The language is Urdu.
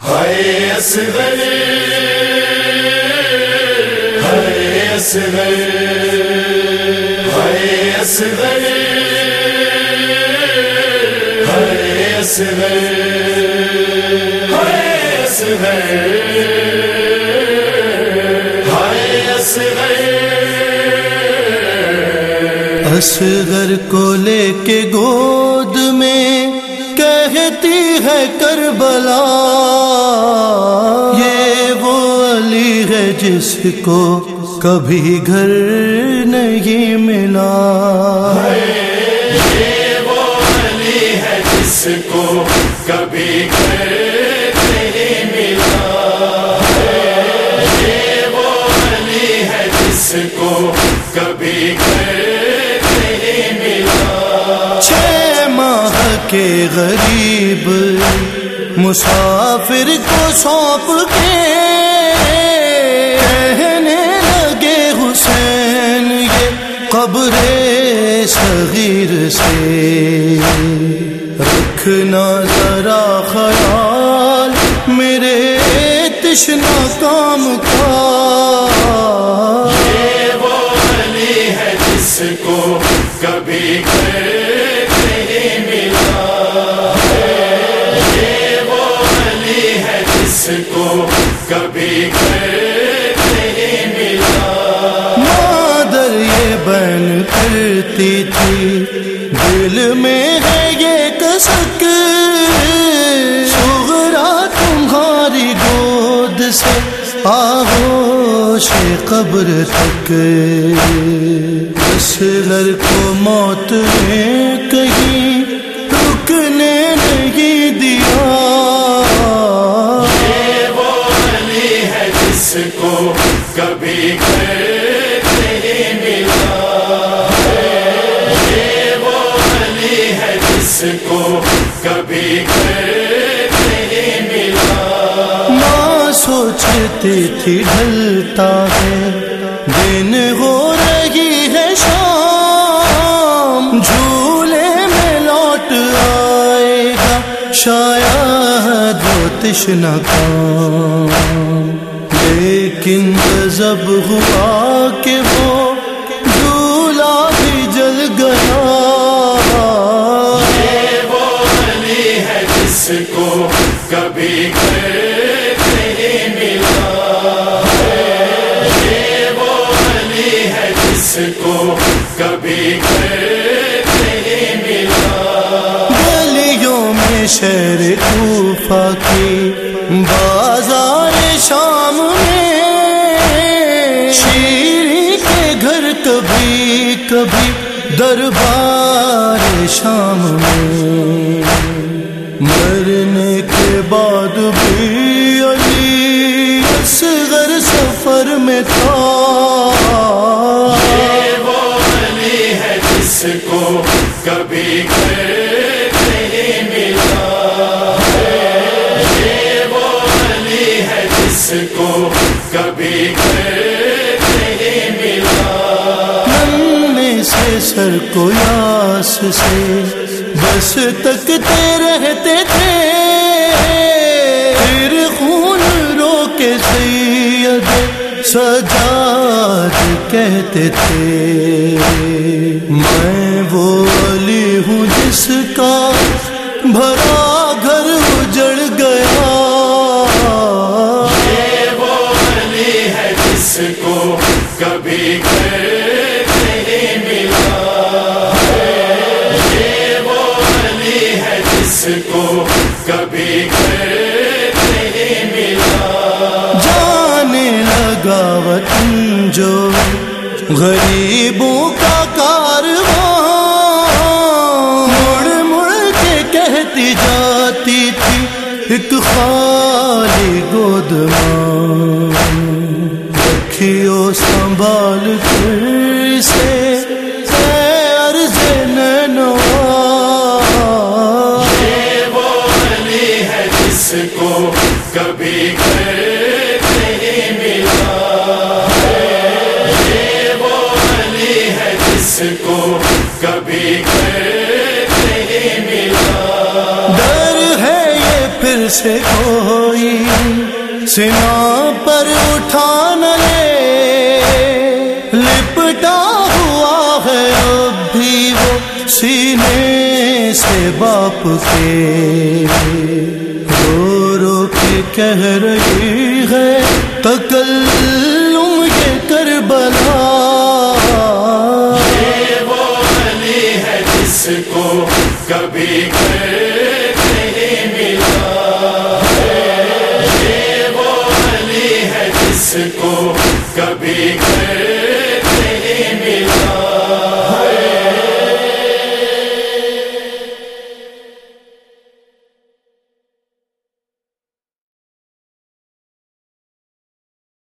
ہائے اصغر ہائے اصغر ہائے اصغر ہائے اصغر ہائے اصغر ہائے اصغر اصغر کو لے کے گود میں کہتی ہے کربلا جس کو کبھی گھر نہیں ملا۔ یہ وہ علی ہے جس کو کبھی گھر نہیں ملا یہ وہ علی ہے جس کو کبھی گھر نہیں ملا چھ ماہ کے غریب مسافر کو سونپ کے قبر صغیر سے۔ رکھنا ذرا خیال میرے تشنا کام کا۔ کرتی تھی۔ دل میں ہے یہ کسک۔ سغرا تمہاری گود سے آغوش قبر تک۔ اس لڑکو موت میں کہیں رکنے نہیں دیا۔ یہ وہ علی ہے جس کو کبھی ہے جس کو کبھی نہیں ملا۔ ماں سوچتی تھی ڈھلتا ہے۔ دن ہو رہی ہے شام۔ جھولے میں لوٹ آئے گا۔ شاید وہ تشنا کام۔ لیکن جب ہوا کہ وہ ہے کو کبھی نہیں ملا یہ وہ علی ہے جس کو کبھی نہیں ملا گلیوں میں شہر کوفہ کی بازار شام میں شیری کے گھر کبھی کبھی دربار شام میں مرنے کے بعد بھی علی اصغر سفر میں تھا۔ یہ وہ علی ہے جس کو کبھی گھر نہیں ملا۔ یہ وہ علی ہے جس کو کبھی نہیں ملا۔ سے سر کو یاس سے بس تکتے رہتے تھے۔ پھر خون رو کے سید سجاد کہتے تھے۔ میں وہ علی ہوں جس کا بھرا گھر اجڑ گیا۔ یہ وہ علی ہے جس کو کبھی ہے کو کبھی نہیں ملا جانے لگا وطن جو غریبوں کا کارواں مڑ مڑ کے کہتی جاتی تھی ایک خالی گود ماں رکھیو سنبھال کر سے۔ ہے جس کو کبھی گھر نہیں ملا یہ وہ علی ہے جس کو کبھی گھر نہیں ملا ڈر ہے یہ پھر سے کوئی سنا پر اٹھا نہ لے۔ لپٹا ہوا ہے اب بھی وہ سینے سے باپ کے۔ کہہ رہی ہے، تکلم کے کربلا۔ یہ وہ علی ہے جس کو کبھی نہیں ملا۔ یہ وہ علی ہے جس کو کبھی